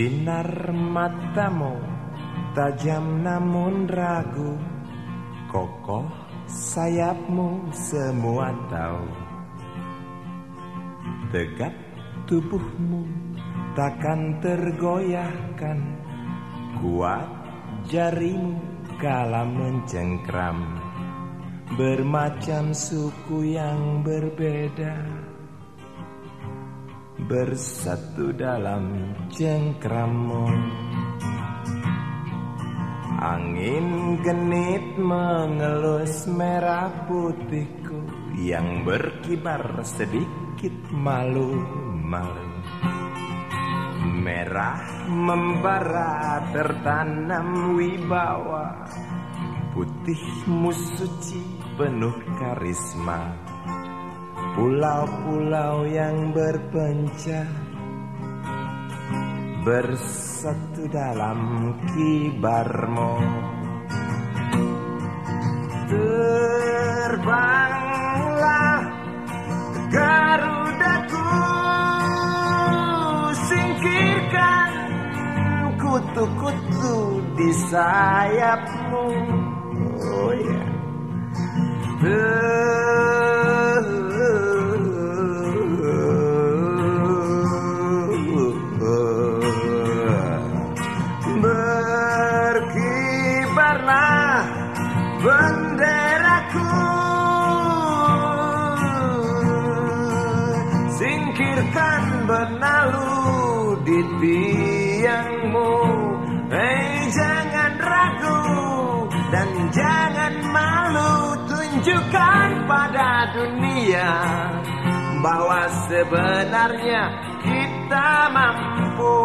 Sinar matamu tajam namun ragu Kokoh sayapmu semua tahu. Tegap tubuhmu takkan tergoyahkan Kuat jarimu kala mencengkram. Bermacam suku yang berbeda bersatu dalam cengkramu Angin genit mengelus merah putihku Yang berkibar sedikit malu-malu Merah membara tertanam wibawa Putihmu suci penuh karisma Pulau-pulau yang berpencah Bersatu dalam kibarmu Terbanglah Garudaku Singkirkan kutu-kutu di sayapmu Oh yeah. Berkibarlah benderaku Singkirkan benalu di tiangmu. Hei jangan ragu dan jangan malu Tunjukkan pada dunia Bahwa sebenarnya kita mampu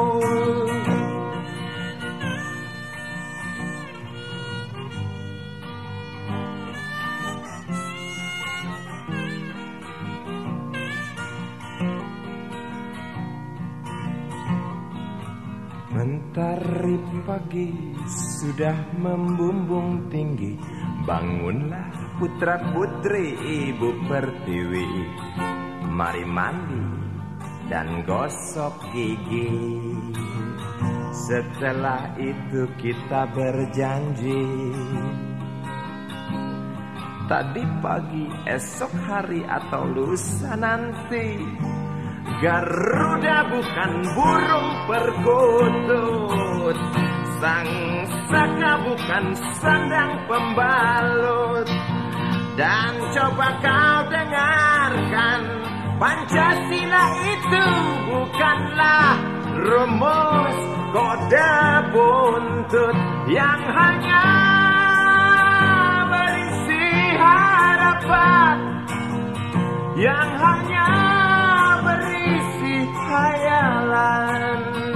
Mentari pagi sudah membumbung tinggi. Bangunlah putra putri ibu pertiwi. Mari mandi dan gosok gigi. Setelah itu kita berjanji. Tadi pagi, esok hari atau lusa nanti Garuda bukan burung perkutut. Sang saka bukan sandang pembalut. Dan coba kau dengarkan Pancasila itu bukanlah rumus kode buntut Yang hanya berisi harapan Yang hanya 快呀，来。